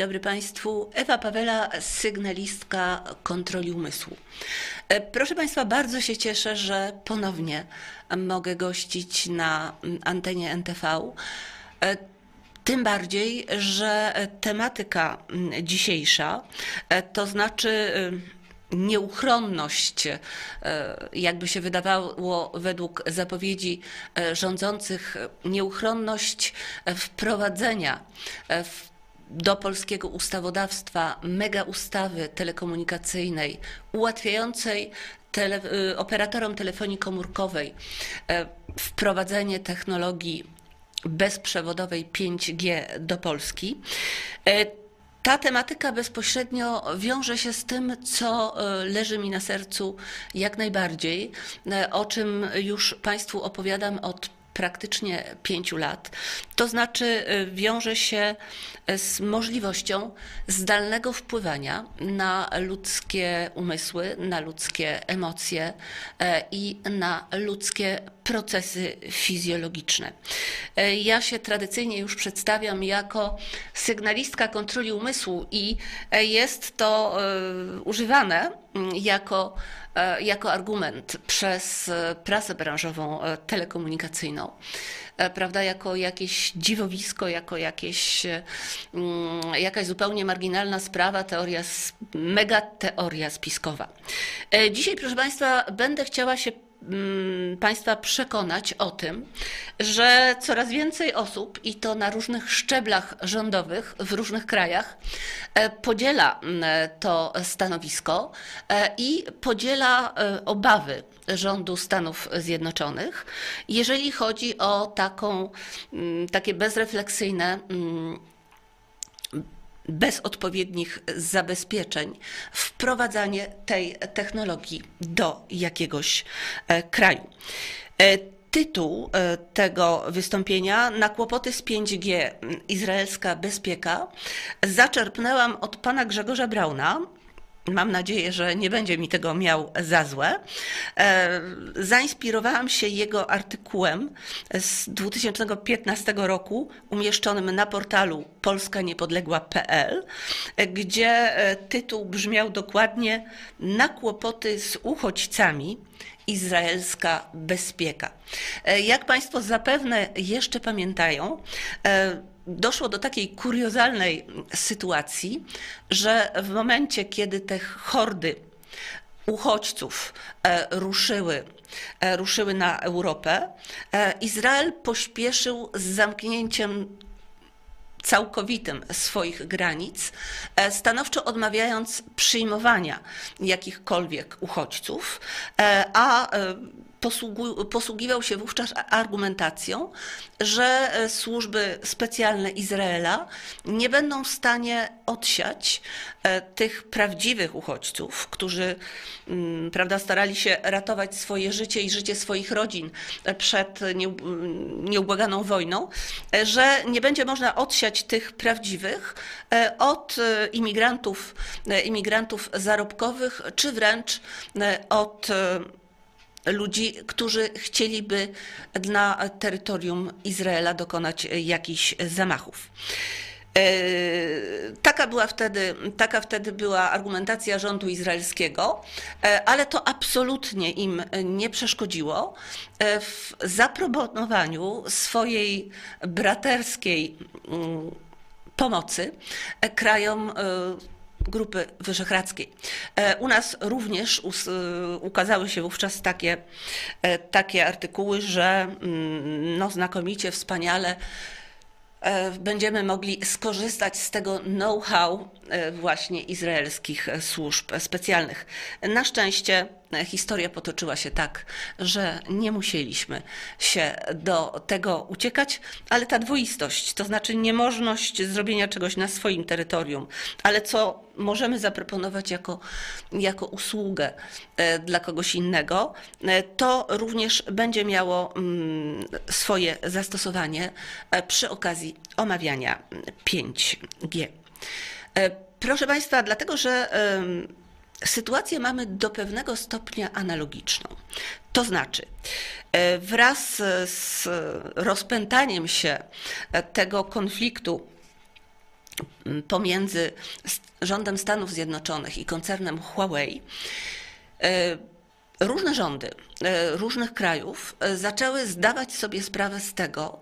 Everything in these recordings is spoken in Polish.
dobry Państwu. Ewa Pawela, sygnalistka kontroli umysłu. E, proszę Państwa, bardzo się cieszę, że ponownie mogę gościć na antenie NTV. E, tym bardziej, że tematyka dzisiejsza, e, to znaczy nieuchronność, jakby się wydawało według zapowiedzi rządzących, nieuchronność wprowadzenia w do polskiego ustawodawstwa mega ustawy telekomunikacyjnej ułatwiającej tele, y, operatorom telefonii komórkowej e, wprowadzenie technologii bezprzewodowej 5G do Polski. E, ta tematyka bezpośrednio wiąże się z tym, co e, leży mi na sercu jak najbardziej, o czym już Państwu opowiadam od praktycznie pięciu lat. To znaczy y, wiąże się z możliwością zdalnego wpływania na ludzkie umysły, na ludzkie emocje e, i na ludzkie procesy fizjologiczne. E, ja się tradycyjnie już przedstawiam jako sygnalistka kontroli umysłu i e, jest to używane mm, jako jako argument przez e, prasę branżową e, telekomunikacyjną prawda, jako jakieś dziwowisko, jako jakieś, mm, jakaś zupełnie marginalna sprawa, teoria, mega teoria spiskowa. Dzisiaj, proszę Państwa, będę chciała się państwa przekonać o tym, że coraz więcej osób, i to na różnych szczeblach rządowych w różnych krajach, e, podziela mm, to stanowisko e, i podziela e, obawy rządu Stanów Zjednoczonych, jeżeli chodzi o taką, mm, takie bezrefleksyjne bez odpowiednich zabezpieczeń wprowadzanie tej technologii do jakiegoś e, kraju. E, tytuł e, tego wystąpienia na kłopoty z 5G izraelska bezpieka zaczerpnęłam od pana Grzegorza Brauna, Mam nadzieję, że nie będzie mi tego miał za złe. E, zainspirowałam się jego artykułem z 2015 roku, umieszczonym na portalu polskaniepodległa.pl, gdzie e, tytuł brzmiał dokładnie Na kłopoty z uchodźcami izraelska bezpieka. E, jak Państwo zapewne jeszcze pamiętają, doszło do takiej kuriozalnej sytuacji, że w momencie, kiedy te hordy uchodźców e, ruszyły, e, ruszyły na Europę, e, Izrael pośpieszył z zamknięciem całkowitym swoich granic, stanowczo odmawiając przyjmowania jakichkolwiek uchodźców, a posługiwał się wówczas argumentacją, że e, służby specjalne Izraela nie będą w stanie odsiać e, tych prawdziwych uchodźców, którzy mm, prawda, starali się ratować swoje życie i życie swoich rodzin przed nieubłaganą wojną, e, że nie będzie można odsiać tych prawdziwych od imigrantów, imigrantów zarobkowych, czy wręcz od ludzi, którzy chcieliby na terytorium Izraela dokonać jakichś zamachów. E, taka była, wtedy, taka wtedy była argumentacja rządu izraelskiego, e, ale to absolutnie im nie przeszkodziło e, w zaproponowaniu swojej braterskiej mm, pomocy krajom Grupy Wyszehradzkiej. E, u nas również e, ukazały się wówczas takie, e, takie artykuły, że mm, no, znakomicie, wspaniale będziemy mogli skorzystać z tego know-how właśnie izraelskich służb specjalnych. Na szczęście historia potoczyła się tak, że nie musieliśmy się do tego uciekać, ale ta dwoistość, to znaczy niemożność zrobienia czegoś na swoim terytorium, ale co możemy zaproponować jako, jako usługę e, dla kogoś innego, e, to również będzie miało mm, swoje zastosowanie e, przy okazji omawiania 5G. Proszę Państwa, dlatego że sytuację mamy do pewnego stopnia analogiczną. To znaczy, e, wraz z rozpętaniem się tego konfliktu pomiędzy rządem Stanów Zjednoczonych i koncernem Huawei, różne rządy różnych krajów zaczęły zdawać sobie sprawę z tego,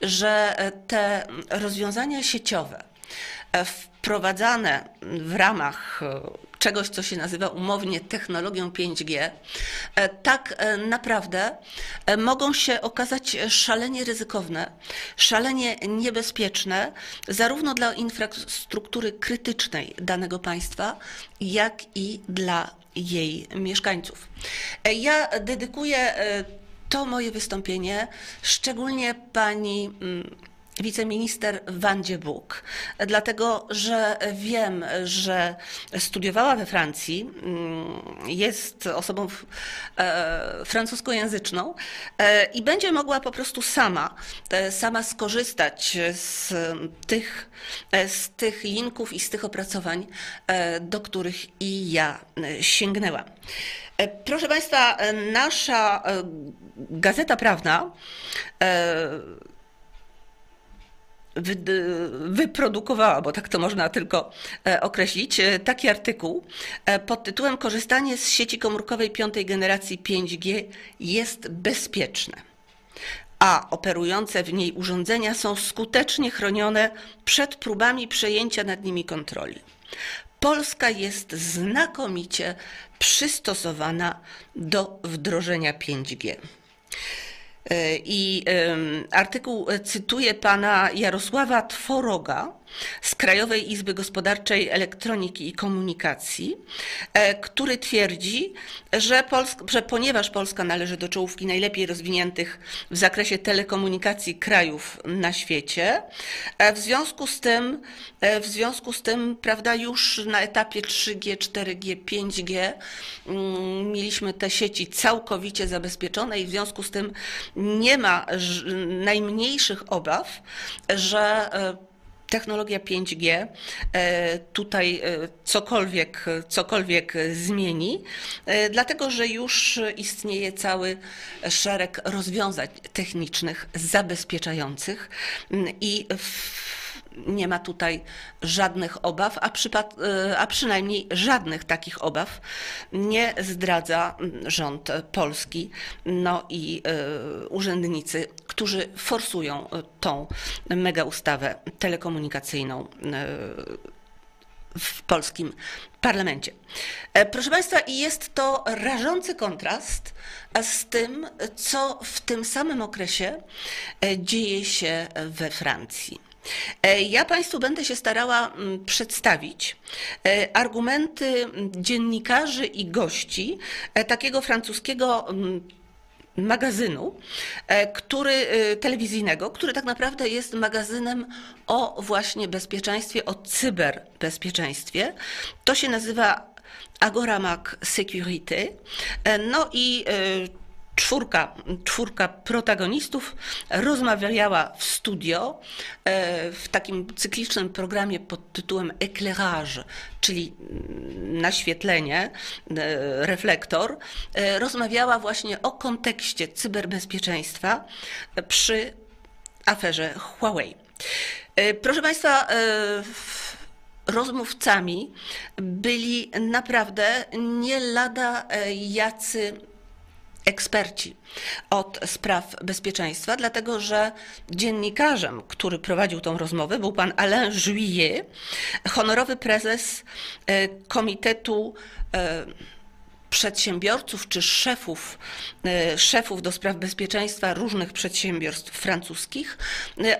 że te rozwiązania sieciowe, wprowadzane w ramach czegoś, co się nazywa umownie technologią 5G, e, tak e, naprawdę e, mogą się okazać szalenie ryzykowne, szalenie niebezpieczne, zarówno dla infrastruktury krytycznej danego państwa, jak i dla jej mieszkańców. Ja dedykuję to moje wystąpienie szczególnie pani mm, wiceminister Wandzie Buk, dlatego że wiem, że studiowała we Francji, mm, jest osobą e, francuskojęzyczną e, i będzie mogła po prostu sama, e, sama skorzystać z tych, z tych linków i z tych opracowań, do których i ja sięgnęłam. Proszę Państwa, nasza gazeta prawna wyprodukowała, bo tak to można tylko e, określić, e, taki artykuł e, pod tytułem Korzystanie z sieci komórkowej piątej generacji 5G jest bezpieczne, a operujące w niej urządzenia są skutecznie chronione przed próbami przejęcia nad nimi kontroli. Polska jest znakomicie przystosowana do wdrożenia 5G. E, I artykuł cytuje pana Jarosława Tworoga, z Krajowej Izby Gospodarczej Elektroniki i Komunikacji, e, który twierdzi, że, że ponieważ Polska należy do czołówki najlepiej rozwiniętych w zakresie telekomunikacji krajów na świecie, e, w związku z tym, e, w związku z tym prawda, już na etapie 3G, 4G, 5G mieliśmy te sieci całkowicie zabezpieczone i w związku z tym nie ma najmniejszych obaw, że technologia 5G e, tutaj e, cokolwiek, cokolwiek zmieni, e, dlatego że już istnieje cały szereg rozwiązań technicznych zabezpieczających mm, i w nie ma tutaj żadnych obaw, a, e, a, przynajmniej żadnych takich obaw nie zdradza rząd polski no i y, urzędnicy, którzy forsują tą mega ustawę telekomunikacyjną y, w polskim parlamencie. Proszę Państwa, jest to rażący kontrast z tym, co w tym samym okresie dzieje się we Francji. E, ja Państwu będę się starała mm, przedstawić e, argumenty dziennikarzy i gości e, takiego francuskiego mm, magazynu, który, telewizyjnego, który tak naprawdę jest magazynem o właśnie bezpieczeństwie, o cyberbezpieczeństwie. To się nazywa Agoramac Security. No i czwórka, czwórka protagonistów rozmawiała w studio e, w takim cyklicznym programie pod tytułem Éclairage, czyli naświetlenie, e, reflektor, e, rozmawiała właśnie o kontekście cyberbezpieczeństwa przy aferze Huawei. Proszę Państwa, rozmówcami byli naprawdę nie lada jacy eksperci od spraw bezpieczeństwa, dlatego że dziennikarzem, który prowadził tą rozmowę, był pan Alain Juillet, honorowy prezes e, Komitetu e, przedsiębiorców czy szefów, e, szefów do spraw bezpieczeństwa różnych przedsiębiorstw francuskich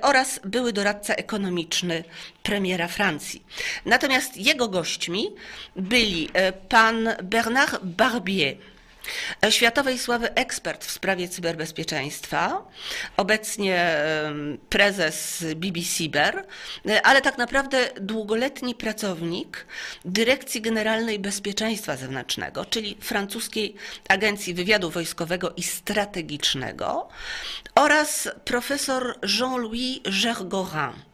oraz były doradca ekonomiczny premiera Francji. Natomiast jego gośćmi byli pan Bernard Barbier, Światowej sławy ekspert w sprawie cyberbezpieczeństwa, obecnie prezes BBC BER, ale tak naprawdę długoletni pracownik Dyrekcji Generalnej Bezpieczeństwa Zewnętrznego, czyli francuskiej Agencji Wywiadu Wojskowego i Strategicznego oraz profesor Jean-Louis Gergorin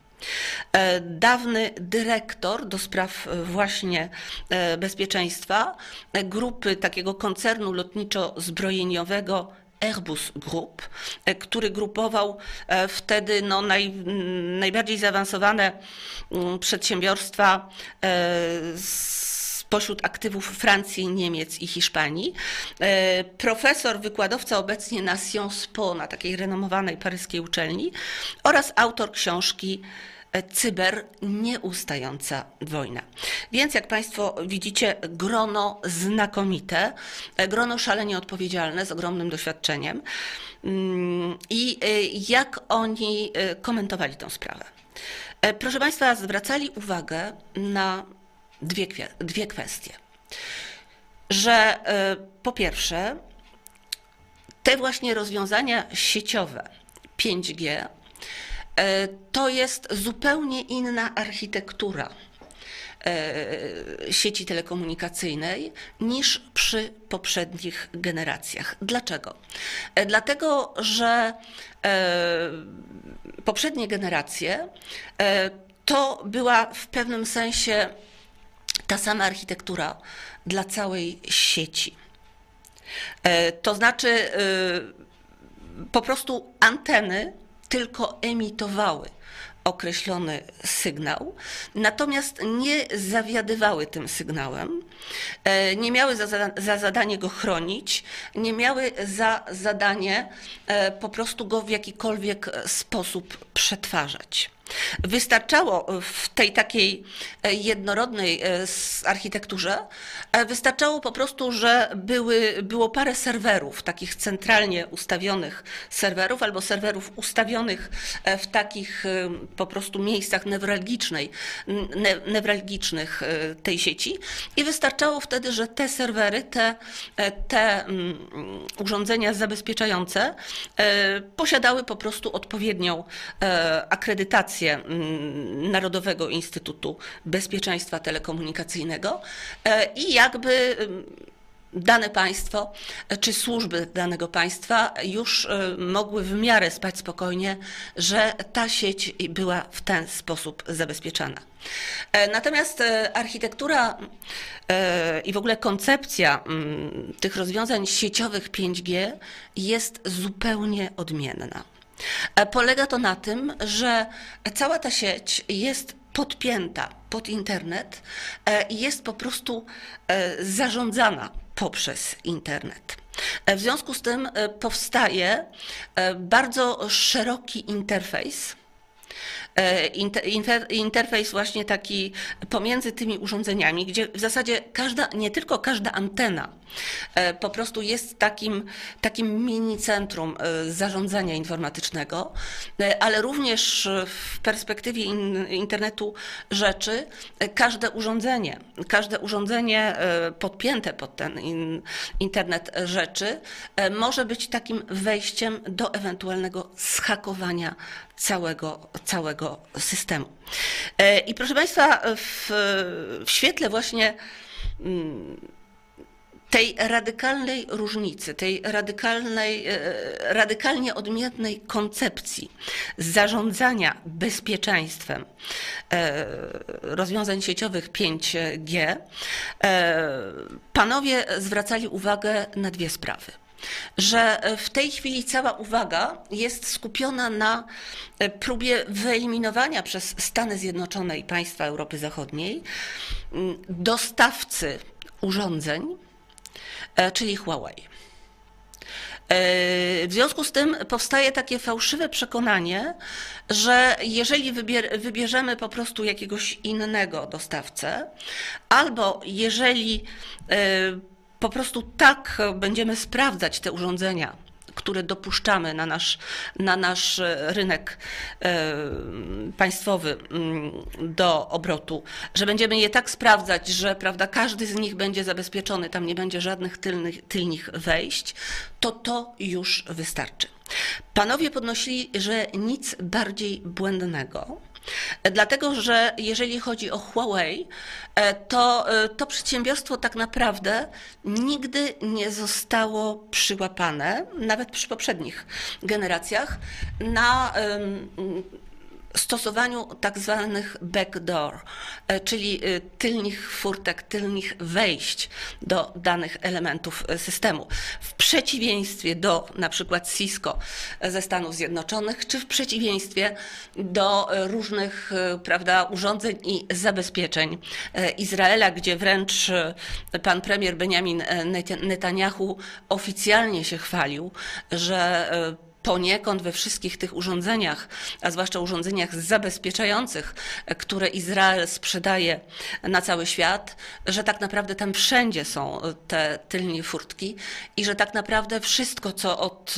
dawny dyrektor do spraw e, właśnie e, bezpieczeństwa grupy takiego koncernu lotniczo-zbrojeniowego Airbus Group, który grupował wtedy no, naj, najbardziej zaawansowane mm, przedsiębiorstwa spośród aktywów Francji, Niemiec i Hiszpanii. Profesor, wykładowca obecnie na Sciences Po, na takiej renomowanej paryskiej uczelni oraz autor książki cyber nieustająca wojna. Więc jak Państwo widzicie, grono znakomite, grono szalenie odpowiedzialne, z ogromnym doświadczeniem. Mm, I y, jak oni komentowali tę sprawę? E, proszę Państwa, zwracali uwagę na dwie, dwie kwestie. Że e, po pierwsze, te właśnie rozwiązania sieciowe 5G E, to jest zupełnie inna architektura e, sieci telekomunikacyjnej niż przy poprzednich generacjach. Dlaczego? E, dlatego, że poprzednie generacje to była w pewnym sensie ta sama architektura dla całej sieci. To znaczy po prostu anteny tylko emitowały określony sygnał, natomiast nie zawiadywały tym sygnałem, e, nie miały za, za, zadanie go chronić, nie miały za zadanie e, po prostu go w jakikolwiek sposób przetwarzać. Wystarczało w tej takiej e, jednorodnej e, architekturze, e, wystarczało po prostu, że były, było parę serwerów, takich centralnie ustawionych serwerów, albo serwerów ustawionych w takich po prostu miejscach newralgicznej, newralgicznych tej sieci. I wystarczało wtedy, że te serwery, te, te mm, urządzenia zabezpieczające posiadały po prostu odpowiednią akredytację Mm, Narodowego Instytutu Bezpieczeństwa Telekomunikacyjnego e, i jakby mm, dane państwo czy służby danego państwa już e, mogły w miarę spać spokojnie, że ta sieć była w ten sposób zabezpieczana. E, natomiast architektura i w ogóle koncepcja mm, tych rozwiązań sieciowych 5G jest zupełnie odmienna. E, polega to na tym, że cała ta sieć jest podpięta pod internet e, i jest po prostu e, zarządzana poprzez internet. W związku z tym powstaje bardzo szeroki interfejs E, interfejs właśnie taki pomiędzy tymi urządzeniami, gdzie w zasadzie każda, nie tylko każda antena e, po prostu jest takim, takim mini centrum e, zarządzania informatycznego, ale również w perspektywie internetu rzeczy każde urządzenie, każde urządzenie podpięte pod ten internet rzeczy może być takim wejściem do ewentualnego schakowania całego, całego systemu. E, I proszę Państwa, w, w świetle właśnie mm, tej radykalnej różnicy, tej radykalnej, e, radykalnie odmiennej koncepcji zarządzania bezpieczeństwem e, rozwiązań sieciowych 5G, panowie zwracali uwagę na dwie sprawy że w tej chwili cała uwaga jest skupiona na e, próbie wyeliminowania przez Stany Zjednoczone i państwa Europy Zachodniej mm, dostawcy urządzeń, e, czyli Huawei. E, w związku z tym powstaje takie fałszywe przekonanie, że jeżeli wybierzemy po prostu jakiegoś innego dostawcę, albo jeżeli po prostu tak będziemy sprawdzać te urządzenia, które dopuszczamy na nasz, na nasz rynek e, państwowy mm, do obrotu, że będziemy je tak sprawdzać, że prawda, każdy z nich będzie zabezpieczony, tam nie będzie żadnych tylnych, tylnych wejść, to to już wystarczy. Panowie podnosili, że nic bardziej błędnego Dlatego, że jeżeli chodzi o Huawei, e, to e, to przedsiębiorstwo tak naprawdę nigdy nie zostało przyłapane, nawet przy poprzednich generacjach, na stosowaniu tak zwanych backdoor, e, czyli e, tylnych furtek, tylnych wejść do danych elementów e, systemu. W przeciwieństwie do na przykład Cisco ze Stanów Zjednoczonych, czy w przeciwieństwie do różnych prawda, urządzeń i zabezpieczeń Izraela, gdzie wręcz pan premier Benjamin Netanyahu oficjalnie się chwalił, że poniekąd we wszystkich tych urządzeniach, a zwłaszcza urządzeniach zabezpieczających, które Izrael sprzedaje na cały świat, że tak naprawdę tam wszędzie są te tylnie furtki i że tak naprawdę wszystko, co od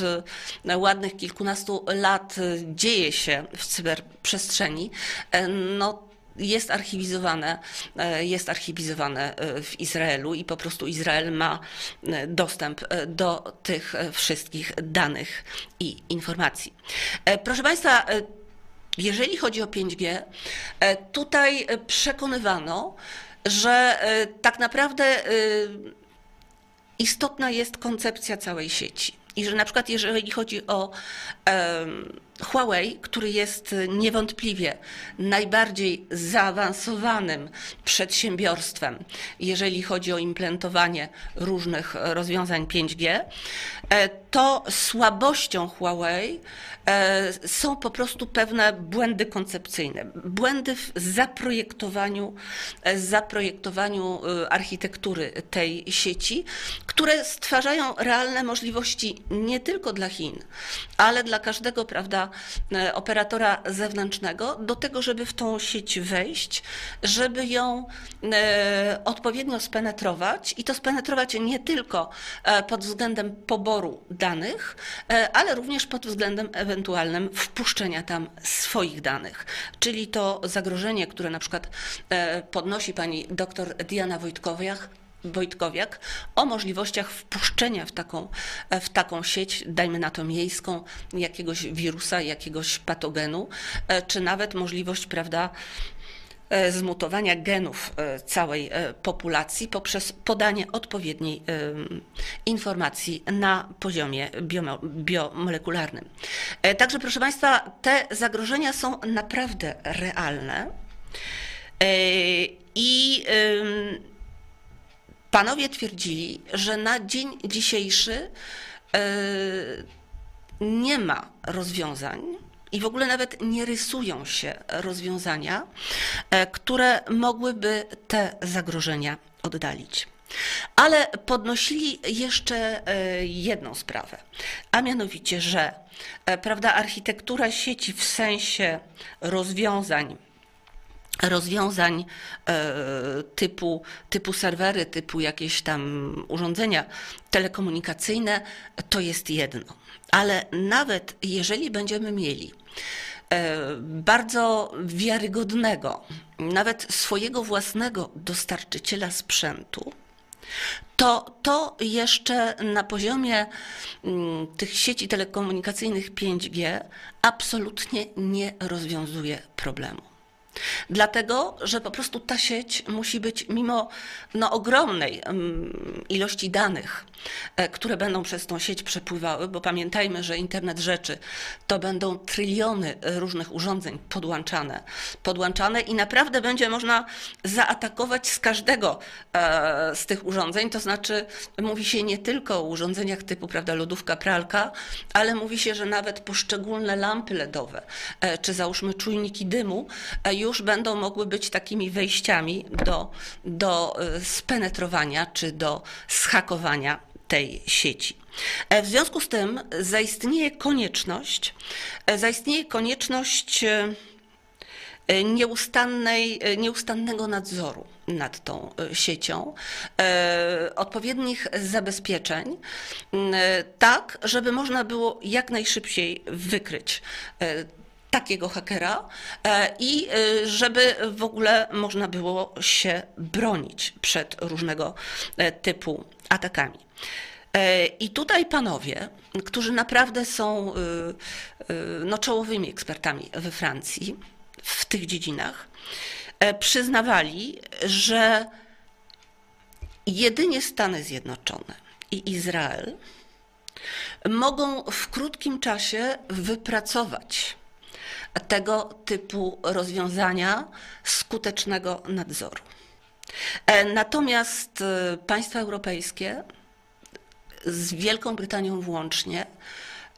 ładnych kilkunastu lat dzieje się w cyberprzestrzeni, no jest archiwizowane, e, jest archiwizowane e, w Izraelu i po prostu Izrael ma e, dostęp do tych wszystkich danych i informacji. Proszę Państwa, jeżeli chodzi o 5G, tutaj przekonywano, że tak naprawdę istotna jest koncepcja całej sieci. I że na przykład jeżeli chodzi o Huawei, który jest niewątpliwie najbardziej zaawansowanym przedsiębiorstwem, jeżeli chodzi o implementowanie różnych rozwiązań 5G, e, to słabością Huawei e, są po prostu pewne błędy koncepcyjne, błędy w zaprojektowaniu, e, zaprojektowaniu architektury tej sieci, które stwarzają realne możliwości nie tylko dla Chin, ale dla każdego, prawda, E, operatora zewnętrznego do tego, żeby w tą sieć wejść, żeby ją e, odpowiednio spenetrować i to spenetrować nie tylko e, pod względem poboru danych, ale również pod względem ewentualnym wpuszczenia tam swoich danych. Czyli to zagrożenie, które na przykład podnosi pani doktor Diana Wojtkowiak, Wojtkowiak o możliwościach wpuszczenia w taką, w taką sieć, dajmy na to miejską, jakiegoś wirusa, jakiegoś patogenu, e, czy nawet możliwość, prawda, e, zmutowania genów e, całej populacji poprzez podanie odpowiedniej informacji na poziomie biomolekularnym. Także, proszę Państwa, te zagrożenia są naprawdę realne i Panowie twierdzili, że na dzień dzisiejszy e, nie ma rozwiązań i w ogóle nawet nie rysują się rozwiązania, e, które mogłyby te zagrożenia oddalić. Ale podnosili jeszcze e, jedną sprawę, a mianowicie, że prawda, architektura sieci w sensie rozwiązań rozwiązań e, typu, typu serwery, typu jakieś tam urządzenia telekomunikacyjne, to jest jedno. Ale nawet jeżeli będziemy mieli e, bardzo wiarygodnego, nawet swojego własnego dostarczyciela sprzętu, to to jeszcze na poziomie mm, tych sieci telekomunikacyjnych 5G absolutnie nie rozwiązuje problemu. Dlatego, że po prostu ta sieć musi być mimo no, ogromnej ilości danych, e, które będą przez tą sieć przepływały, bo pamiętajmy, że internet rzeczy to będą tryliony różnych urządzeń podłączane, podłączane i naprawdę będzie można zaatakować z każdego e, z tych urządzeń, to znaczy mówi się nie tylko o urządzeniach typu prawda, lodówka, pralka, ale mówi się, że nawet poszczególne lampy LEDowe, e, czy załóżmy czujniki dymu już już będą mogły być takimi wejściami do, do e, spenetrowania czy do schakowania tej sieci. E, w związku z tym zaistnieje konieczność, e, zaistnieje konieczność nieustannej, nieustannego nadzoru nad tą siecią, odpowiednich zabezpieczeń, tak, żeby można było jak najszybciej wykryć takiego hakera e, i e, żeby w ogóle można było się bronić przed różnego e, typu atakami. I tutaj panowie, którzy naprawdę są no, czołowymi ekspertami we Francji w tych dziedzinach, przyznawali, że jedynie Stany Zjednoczone i Izrael mogą w krótkim czasie wypracować tego typu rozwiązania skutecznego nadzoru. E, natomiast e, państwa europejskie z Wielką Brytanią włącznie,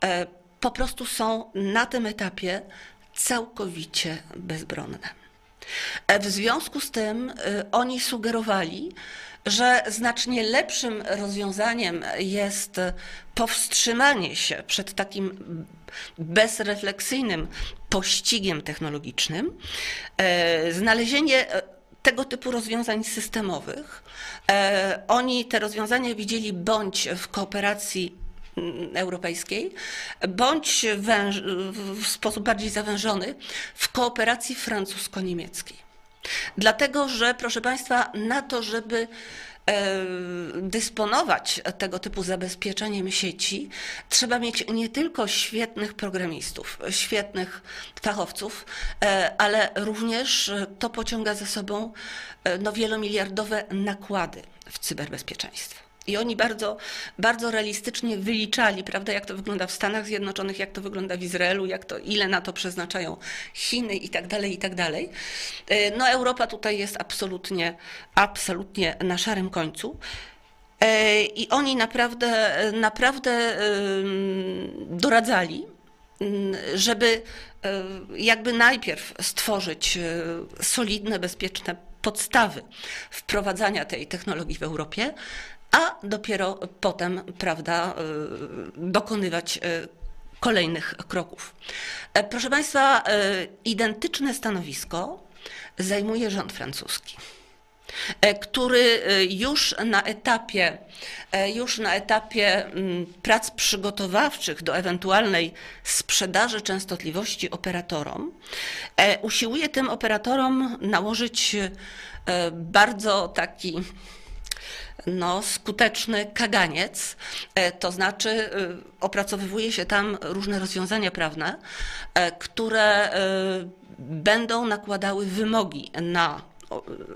e, po prostu są na tym etapie całkowicie bezbronne. E, w związku z tym oni sugerowali, że znacznie lepszym rozwiązaniem jest powstrzymanie się przed takim bezrefleksyjnym pościgiem technologicznym, e, znalezienie tego typu rozwiązań systemowych. E, oni te rozwiązania widzieli bądź w kooperacji europejskiej, bądź w sposób bardziej zawężony w kooperacji francusko-niemieckiej. Dlatego, że proszę Państwa, na to, żeby e, dysponować tego typu zabezpieczeniem sieci, trzeba mieć nie tylko świetnych programistów, świetnych fachowców, e, ale również to pociąga za sobą e, no, wielomiliardowe nakłady w cyberbezpieczeństwo. I oni bardzo, bardzo realistycznie wyliczali, prawda, jak to wygląda w Stanach Zjednoczonych, jak to wygląda w Izraelu, jak to, ile na to przeznaczają Chiny i tak dalej, i tak dalej. E, no Europa tutaj jest absolutnie, absolutnie na szarym końcu. E, I oni naprawdę, naprawdę doradzali, żeby e, jakby najpierw stworzyć solidne, bezpieczne podstawy wprowadzania tej technologii w Europie, a dopiero potem, prawda, y, dokonywać y, kolejnych kroków. E, proszę Państwa, y, identyczne stanowisko zajmuje rząd francuski e, który już na etapie, e, już na etapie mm, prac przygotowawczych do ewentualnej sprzedaży częstotliwości operatorom, usiłuje tym operatorom nałożyć bardzo taki no, skuteczny kaganiec, e, to znaczy e, opracowywuje się tam różne rozwiązania prawne, e, które będą nakładały wymogi na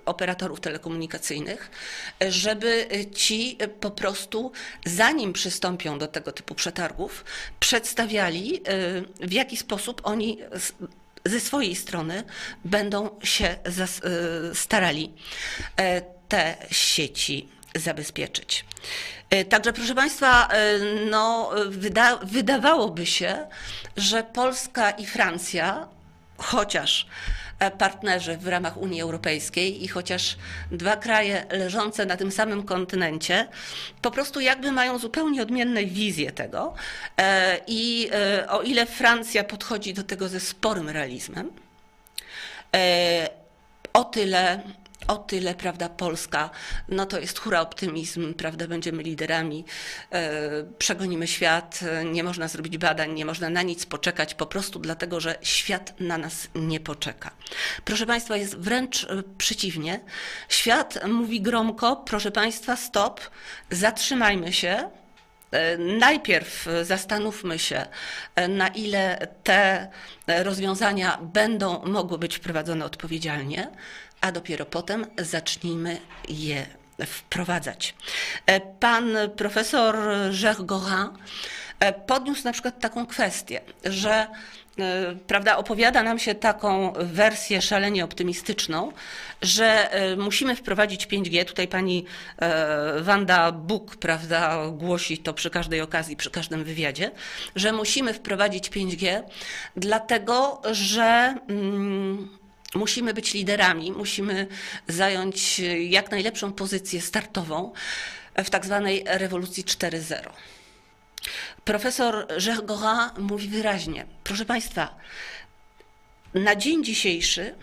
operatorów telekomunikacyjnych, żeby ci po prostu, zanim przystąpią do tego typu przetargów, przedstawiali, w jaki sposób oni ze swojej strony będą się starali te sieci zabezpieczyć. E, także, proszę Państwa, e, no, wyda wydawałoby się, że Polska i Francja, chociaż e, partnerzy w ramach Unii Europejskiej i chociaż dwa kraje leżące na tym samym kontynencie, po prostu jakby mają zupełnie odmienne wizje tego. I o ile Francja podchodzi do tego ze sporym realizmem, o tyle o tyle, prawda, Polska, no to jest hura optymizm, prawda, będziemy liderami, e, przegonimy świat, e, nie można zrobić badań, nie można na nic poczekać, po prostu dlatego, że świat na nas nie poczeka. Proszę Państwa, jest wręcz e, przeciwnie. Świat mówi gromko, proszę Państwa, stop, zatrzymajmy się, Najpierw zastanówmy się, na ile te rozwiązania będą mogły być wprowadzone odpowiedzialnie, a dopiero potem zacznijmy je wprowadzać. E, pan profesor Jacques Gorin e, podniósł na przykład taką kwestię, że e, prawda, opowiada nam się taką wersję szalenie optymistyczną, że musimy wprowadzić 5G. Tutaj pani Wanda Buk prawda, głosi to przy każdej okazji, przy każdym wywiadzie, że musimy wprowadzić 5G, dlatego że. Mm, Musimy być liderami, musimy zająć jak najlepszą pozycję startową w tak zwanej rewolucji 4.0. Profesor Gergorin mówi wyraźnie, proszę Państwa, na dzień dzisiejszy,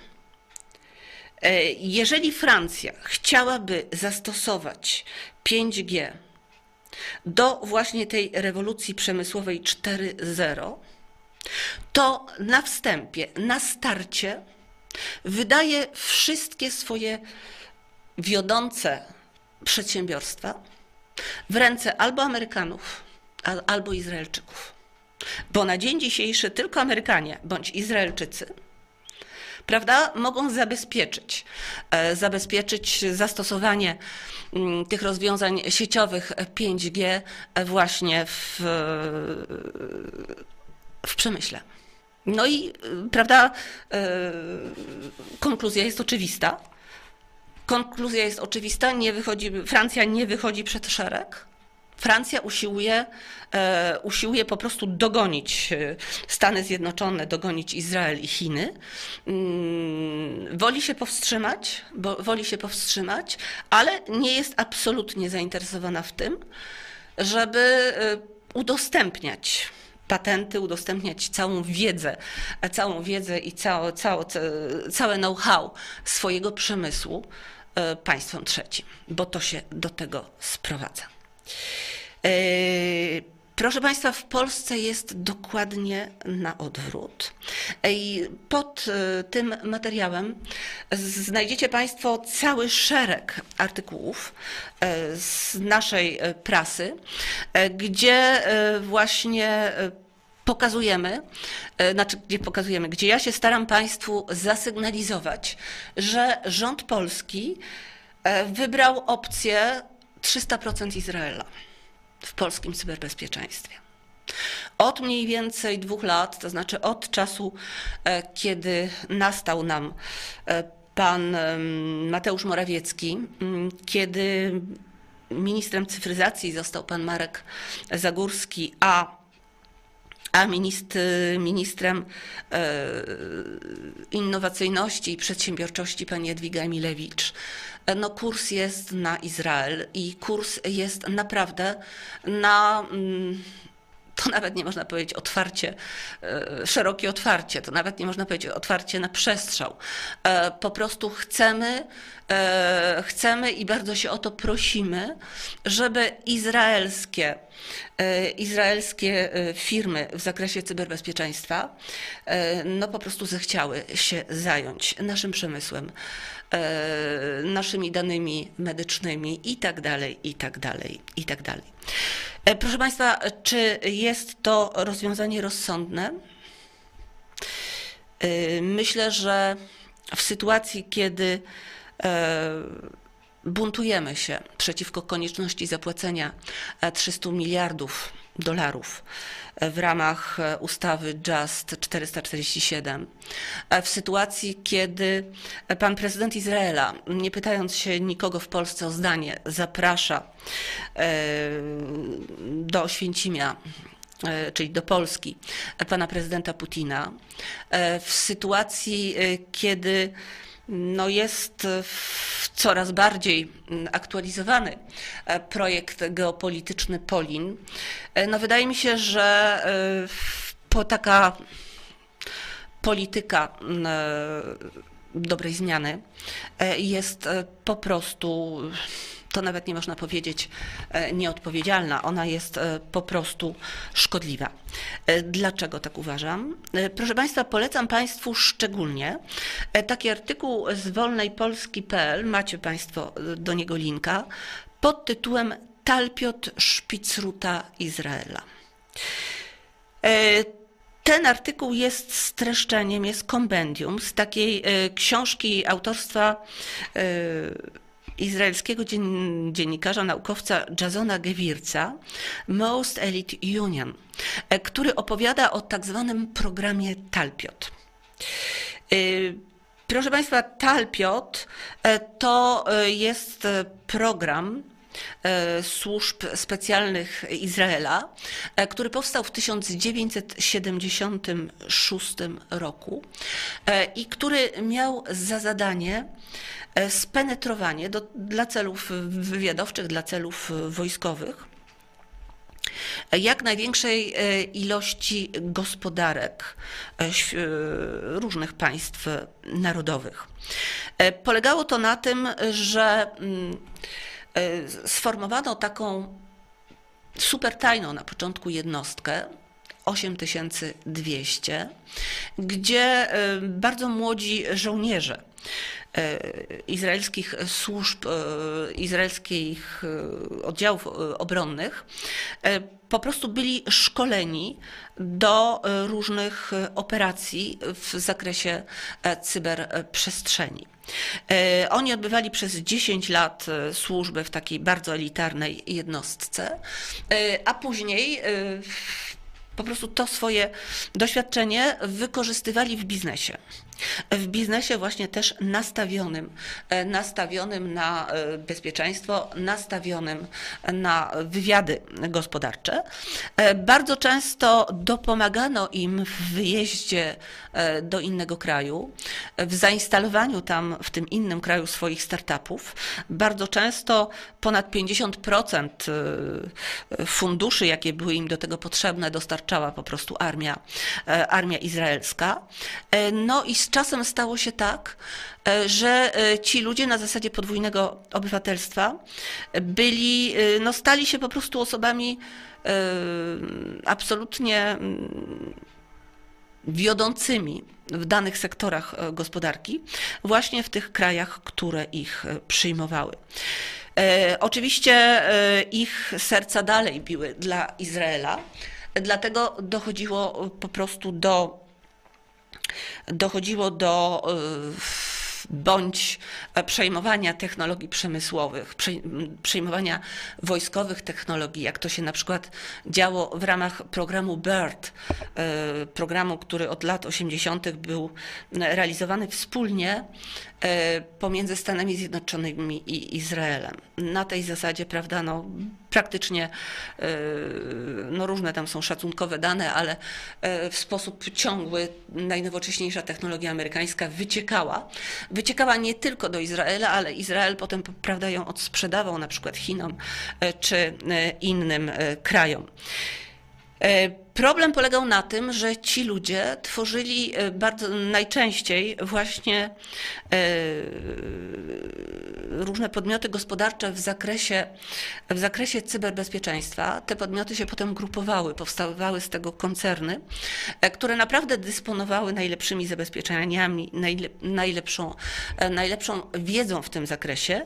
e, jeżeli Francja chciałaby zastosować 5G do właśnie tej rewolucji przemysłowej 4.0, to na wstępie, na starcie wydaje wszystkie swoje wiodące przedsiębiorstwa w ręce albo Amerykanów, albo Izraelczyków. Bo na dzień dzisiejszy tylko Amerykanie bądź Izraelczycy prawda, mogą zabezpieczyć, e, zabezpieczyć zastosowanie mm, tych rozwiązań sieciowych 5G właśnie w, w przemyśle. No i, y, prawda, yy, konkluzja jest oczywista. Konkluzja jest oczywista, nie wychodzi, Francja nie wychodzi przed szereg. Francja usiłuje, e, usiłuje po prostu dogonić e, Stany Zjednoczone, dogonić Izrael i Chiny. Mm, woli się powstrzymać, bo woli się powstrzymać, ale nie jest absolutnie zainteresowana w tym, żeby udostępniać patenty, udostępniać całą wiedzę, całą wiedzę i całe, całe, całe know-how swojego przemysłu państwom trzecim, bo to się do tego sprowadza. E, proszę Państwa, w Polsce jest dokładnie na odwrót. I pod e, tym materiałem znajdziecie Państwo cały szereg artykułów e, z naszej prasy, gdzie właśnie pokazujemy, znaczy gdzie pokazujemy, gdzie ja się staram Państwu zasygnalizować, że rząd polski wybrał opcję 300% Izraela w polskim cyberbezpieczeństwie. Od mniej więcej dwóch lat, to znaczy od czasu, e, kiedy nastał nam e, pan Mateusz Morawiecki, kiedy ministrem cyfryzacji został pan Marek Zagórski, a a ministrem e, innowacyjności i przedsiębiorczości pani Jadwiga Emilewicz. No kurs jest na Izrael i kurs jest naprawdę na mm, to nawet nie można powiedzieć otwarcie, e, szerokie otwarcie, to nawet nie można powiedzieć otwarcie na przestrzał. E, po prostu chcemy, e, chcemy i bardzo się o to prosimy, żeby izraelskie, izraelskie firmy w zakresie cyberbezpieczeństwa no po prostu zechciały się zająć naszym przemysłem, naszymi danymi medycznymi i tak dalej, i tak dalej, i tak dalej. E, proszę Państwa, czy jest to rozwiązanie rozsądne? E, myślę, że w sytuacji, kiedy e, buntujemy się przeciwko konieczności zapłacenia 300 miliardów dolarów w ramach ustawy Just 447. W sytuacji, kiedy pan prezydent Izraela, nie pytając się nikogo w Polsce o zdanie, zaprasza e, do Oświęcimia e, czyli do Polski, pana prezydenta Putina, e, w sytuacji, kiedy no jest coraz bardziej mm, aktualizowany e, projekt geopolityczny Polin. E, no wydaje mi się, że e, po taka polityka mm, dobrej zmiany jest po prostu to nawet nie można powiedzieć e, nieodpowiedzialna, ona jest e, po prostu szkodliwa. E, dlaczego tak uważam? Proszę Państwa, polecam Państwu szczególnie taki artykuł z wolnejpolski.pl, macie Państwo do niego linka, pod tytułem Talpiot Szpicruta Izraela. Ten artykuł jest streszczeniem, jest kompendium z takiej książki autorstwa izraelskiego dziennikarza, naukowca Jazona Gewirca, Most Elite Union, e, który opowiada o tak zwanym programie Talpiot. E, proszę Państwa, Talpiot e, to jest program, służb specjalnych Izraela, który powstał w 1976 roku i który miał za zadanie E, spenetrowanie do, dla celów wywiadowczych, dla celów wojskowych jak największej e, ilości gospodarek e, różnych państw narodowych. Polegało to na tym, że mm, sformowano taką supertajną na początku jednostkę, 8200, gdzie bardzo młodzi żołnierze E, izraelskich służb, e, izraelskich e, oddziałów obronnych po prostu byli szkoleni do różnych operacji w zakresie cyberprzestrzeni. Oni odbywali przez 10 lat służbę w takiej bardzo elitarnej jednostce, a później po prostu to swoje doświadczenie wykorzystywali w biznesie. W biznesie właśnie też nastawionym, e, nastawionym na e, bezpieczeństwo, nastawionym na wywiady gospodarcze. E, bardzo często dopomagano im w wyjeździe do innego kraju, w zainstalowaniu tam w tym innym kraju swoich startupów. Bardzo często ponad 50% funduszy, jakie były im do tego potrzebne, dostarczała po prostu armia, armia izraelska. No i z czasem stało się tak, e, że e, ci ludzie na zasadzie podwójnego obywatelstwa byli, e, no stali się po prostu osobami absolutnie mm, wiodącymi w danych sektorach gospodarki, właśnie w tych krajach, które ich przyjmowały. Oczywiście ich serca dalej biły dla Izraela, dlatego dochodziło po prostu do dochodziło do e, bądź przejmowania technologii przemysłowych, przejmowania wojskowych technologii, jak to się na przykład działo w ramach programu BIRD, e, programu, który od lat 80. był realizowany wspólnie pomiędzy Stanami Zjednoczonymi i Izraelem. Na tej zasadzie, prawda, no, praktycznie e, no różne tam są szacunkowe dane, ale e, w sposób ciągły najnowocześniejsza technologia amerykańska wyciekała. Wyciekała nie tylko do Izraela, ale Izrael potem prawda, ją odsprzedawał na przykład Chinom e, czy innym krajom. Problem polegał na tym, że ci ludzie tworzyli e, bardzo najczęściej właśnie e, różne podmioty gospodarcze w zakresie, w zakresie cyberbezpieczeństwa. Te podmioty się potem grupowały, powstawały z tego koncerny, e, które naprawdę dysponowały najlepszymi zabezpieczeniami, najlepszą, najlepszą wiedzą w tym zakresie.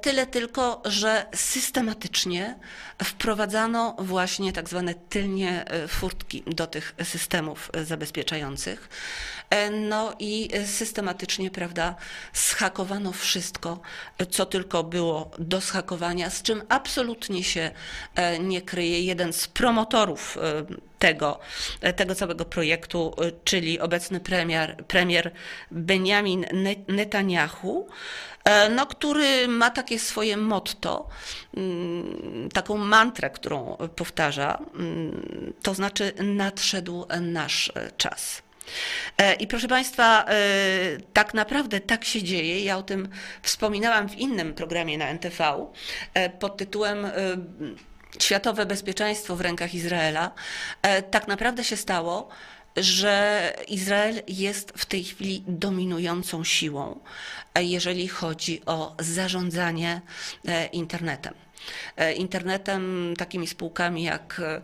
Tyle tylko, że systematycznie wprowadzano właśnie tak zwane tylnie furtki do tych systemów zabezpieczających. E, no i systematycznie, prawda, schakowano wszystko, co tylko było do schakowania, z czym absolutnie się e, nie kryje jeden z promotorów e, tego, tego całego projektu, czyli obecny premier, premier Benjamin Netanyahu, no, który ma takie swoje motto, mm, taką mantrę, którą powtarza, mm, to znaczy nadszedł nasz czas. E, I proszę Państwa, e, tak naprawdę tak się dzieje. Ja o tym wspominałam w innym programie na NTV e, pod tytułem Światowe bezpieczeństwo w rękach Izraela. Tak naprawdę się stało, że Izrael jest w tej chwili dominującą siłą, jeżeli chodzi o zarządzanie internetem. E, internetem, takimi spółkami jak e,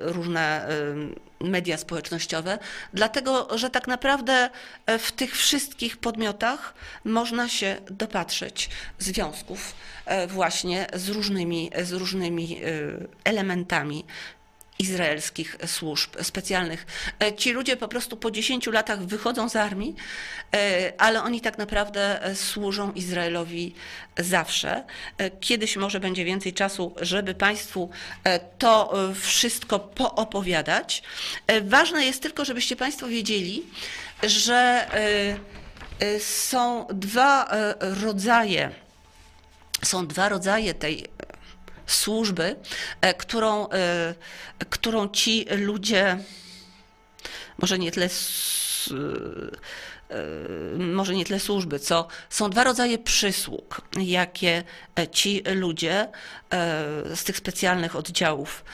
różne e, media społecznościowe, dlatego że tak naprawdę w tych wszystkich podmiotach można się dopatrzeć związków właśnie z różnymi, z różnymi elementami izraelskich służb specjalnych. E, ci ludzie po prostu po 10 latach wychodzą z armii, e, ale oni tak naprawdę e, służą Izraelowi zawsze. Kiedyś może będzie więcej czasu, żeby Państwu to wszystko poopowiadać. Ważne jest tylko, żebyście Państwo wiedzieli, że są dwa rodzaje są dwa rodzaje tej służby, e, którą, e, którą ci ludzie, może nie tyle E, może nie tyle służby, co są dwa rodzaje przysług, jakie ci ludzie z tych specjalnych oddziałów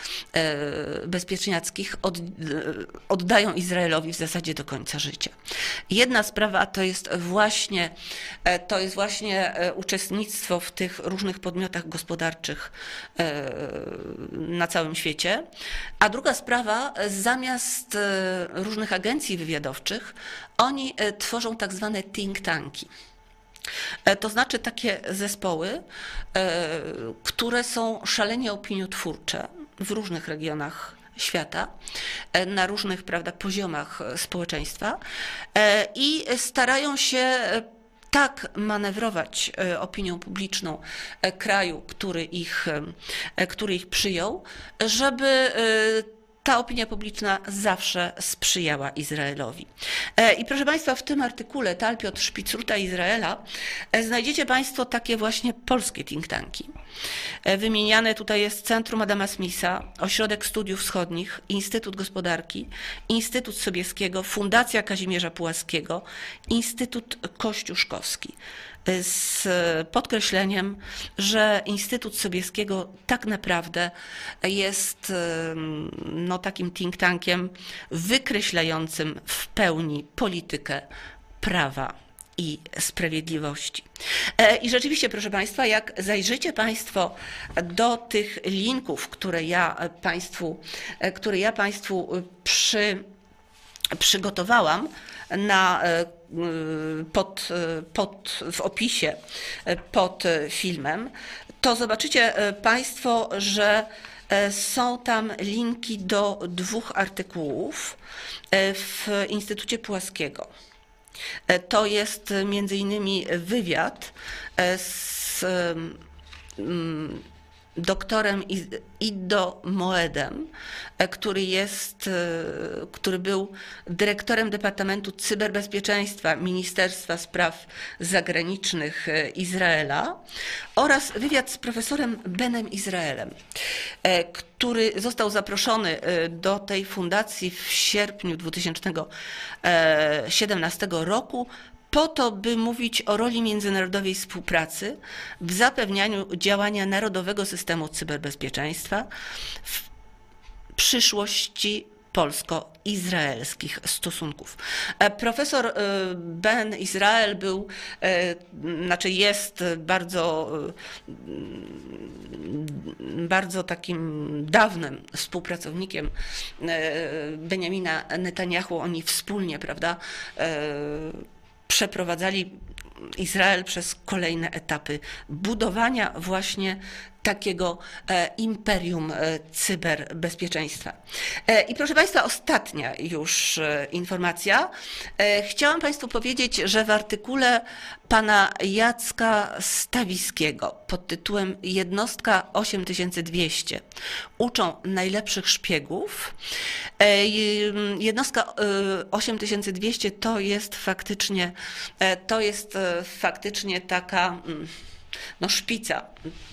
bezpieczniackich oddają Izraelowi w zasadzie do końca życia. Jedna sprawa to jest właśnie, to jest właśnie uczestnictwo w tych różnych podmiotach gospodarczych na całym świecie, a druga sprawa, zamiast różnych agencji wywiadowczych, oni tworzą tak zwane think tanki. E, to znaczy takie zespoły, e, które są szalenie opiniotwórcze w różnych regionach świata, e, na różnych prawda, poziomach społeczeństwa i starają się tak manewrować opinią publiczną kraju, który ich, który ich przyjął, żeby ta opinia publiczna zawsze sprzyjała Izraelowi. E, I proszę Państwa, w tym artykule Talpi od Szpicruta Izraela e, znajdziecie Państwo takie właśnie polskie think tanki. E, wymieniane tutaj jest Centrum Adama Smitha, Ośrodek Studiów Wschodnich, Instytut Gospodarki, Instytut Sobieskiego, Fundacja Kazimierza Pułaskiego, Instytut Kościuszkowski z podkreśleniem, że Instytut Sobieskiego tak naprawdę jest no, takim think tankiem wykreślającym w pełni politykę prawa i sprawiedliwości. E, I rzeczywiście, proszę Państwa, jak zajrzycie Państwo do tych linków, które ja Państwu, e, które ja Państwu przy, przygotowałam, na, e, pod, pod, w opisie pod filmem, to zobaczycie Państwo, że są tam linki do dwóch artykułów w Instytucie Płaskiego. To jest między innymi wywiad z doktorem Ido Moedem, e, który jest, e, który był dyrektorem Departamentu Cyberbezpieczeństwa Ministerstwa Spraw Zagranicznych e, Izraela oraz wywiad z profesorem Benem Izraelem, który został zaproszony do tej fundacji w sierpniu 2017 roku po to, by mówić o roli międzynarodowej współpracy w zapewnianiu działania narodowego systemu cyberbezpieczeństwa w przyszłości polsko-izraelskich stosunków. E, profesor e, Ben Izrael był, e, znaczy jest bardzo, bardzo takim dawnym współpracownikiem Benjamina Netanyahu. Oni wspólnie, prawda, przeprowadzali Izrael przez kolejne etapy budowania właśnie takiego e, imperium e, cyberbezpieczeństwa. E, I proszę Państwa, ostatnia już informacja. Chciałam Państwu powiedzieć, że w artykule pana Jacka Stawiskiego pod tytułem Jednostka 8200 uczą najlepszych szpiegów. Jednostka 8200 to jest faktycznie, to jest faktycznie taka mm, no, szpica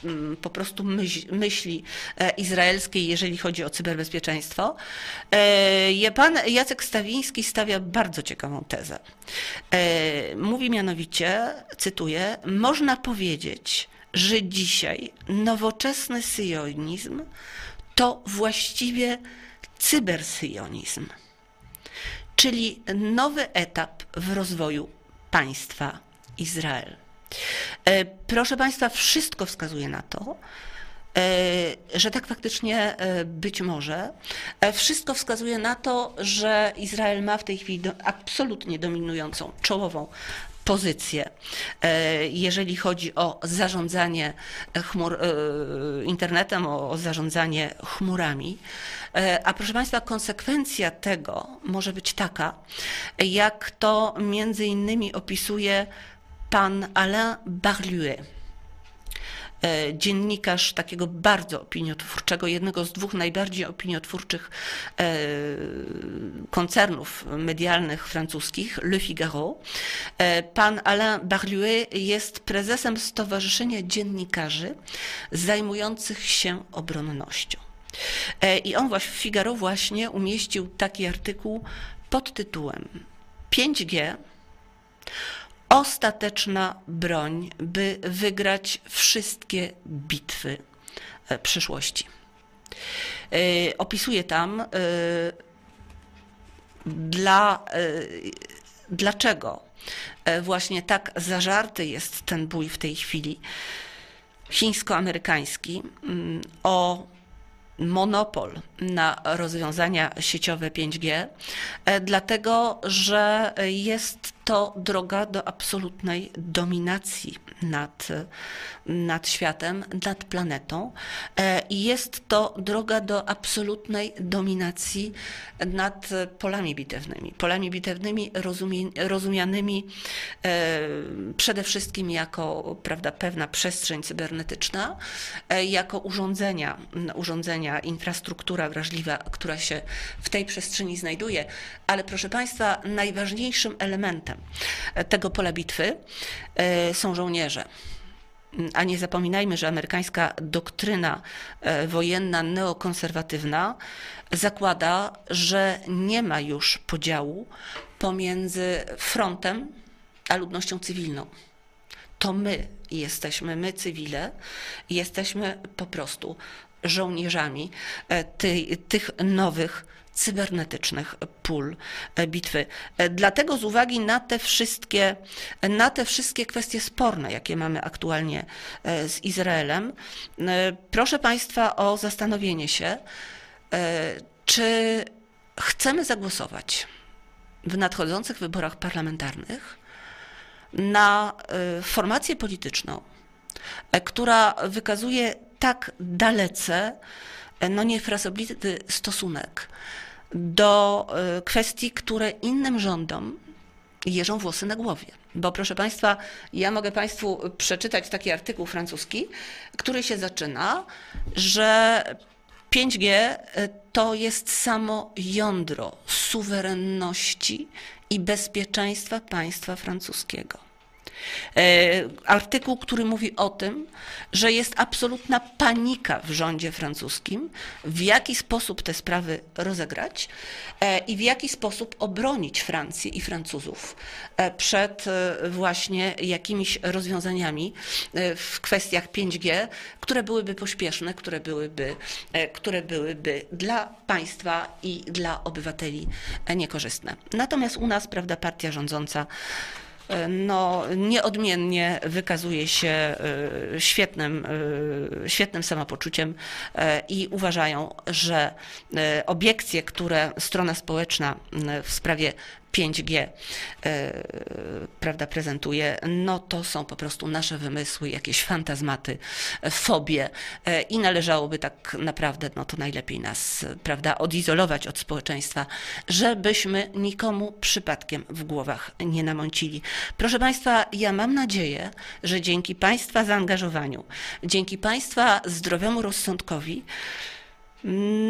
mm, po prostu myśli e, izraelskiej, jeżeli chodzi o cyberbezpieczeństwo. E, pan Jacek Stawiński stawia bardzo ciekawą tezę. E, mówi mianowicie, cytuję, można powiedzieć, że dzisiaj nowoczesny syjonizm to właściwie cybersyjonizm, czyli nowy etap w rozwoju państwa Izrael. E, proszę Państwa, wszystko wskazuje na to, e, że tak faktycznie e, być może. Wszystko wskazuje na to, że Izrael ma w tej chwili absolutnie dominującą, czołową pozycję, jeżeli chodzi o zarządzanie chmur, internetem, o zarządzanie chmurami. A proszę Państwa, konsekwencja tego może być taka, jak to między innymi opisuje pan Alain Barluet, e, dziennikarz takiego bardzo opiniotwórczego, jednego z dwóch najbardziej opiniotwórczych e, koncernów medialnych francuskich, Le Figaro. E, pan Alain Barluet jest prezesem Stowarzyszenia Dziennikarzy zajmujących się obronnością. I on właśnie w Figaro właśnie umieścił taki artykuł pod tytułem 5G ostateczna broń, by wygrać wszystkie bitwy e, przyszłości. E, opisuje tam, e, dla, dlaczego właśnie tak zażarty jest ten bój w tej chwili chińsko-amerykański mm, o monopol na rozwiązania sieciowe 5G, dlatego że jest to droga do absolutnej dominacji nad, nad światem, nad planetą. E, jest to droga do absolutnej dominacji nad polami bitewnymi. Polami bitewnymi rozumie, rozumianymi e, przede wszystkim jako prawda, pewna przestrzeń cybernetyczna, e, jako urządzenia, urządzenia, infrastruktura wrażliwa, która się w tej przestrzeni znajduje. Ale proszę Państwa, najważniejszym elementem tego pola bitwy są żołnierze. A nie zapominajmy, że amerykańska doktryna e, wojenna neokonserwatywna zakłada, że nie ma już podziału pomiędzy frontem a ludnością cywilną. To my jesteśmy, my cywile, jesteśmy po prostu żołnierzami e, ty, tych nowych cybernetycznych pól e, bitwy. E, dlatego z uwagi na te wszystkie, na te wszystkie kwestie sporne, jakie mamy aktualnie e, z Izraelem, proszę Państwa o zastanowienie się, czy chcemy zagłosować w nadchodzących wyborach parlamentarnych na formację polityczną, która wykazuje tak dalece no niefrasoblity stosunek do e, kwestii, które innym rządom jeżą włosy na głowie. Bo proszę Państwa, ja mogę Państwu przeczytać taki artykuł francuski, który się zaczyna, że 5G e, to jest samo jądro suwerenności i bezpieczeństwa państwa francuskiego. E, artykuł, który mówi o tym, że jest absolutna panika w rządzie francuskim, w jaki sposób te sprawy rozegrać e, i w jaki sposób obronić Francję i Francuzów e, przed właśnie jakimiś rozwiązaniami w kwestiach 5G, które byłyby pośpieszne, które byłyby, które byłyby dla państwa i dla obywateli niekorzystne. Natomiast u nas, prawda, partia rządząca no, nieodmiennie wykazuje się e, świetnym, e, świetnym samopoczuciem e, i uważają, że obiekcje, które strona społeczna w sprawie 5G e, prawda, prezentuje, no to są po prostu nasze wymysły, jakieś fantazmaty, fobie e, i należałoby tak naprawdę, no to najlepiej nas, prawda, odizolować od społeczeństwa, żebyśmy nikomu przypadkiem w głowach nie namącili. Proszę Państwa, ja mam nadzieję, że dzięki Państwa zaangażowaniu, dzięki Państwa zdrowemu rozsądkowi,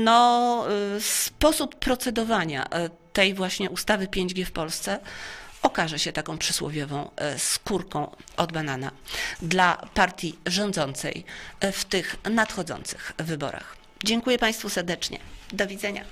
no, y, sposób procedowania tej właśnie ustawy 5G w Polsce okaże się taką przysłowiową e, skórką od banana dla partii rządzącej e, w tych nadchodzących wyborach. Dziękuję Państwu serdecznie. Do widzenia.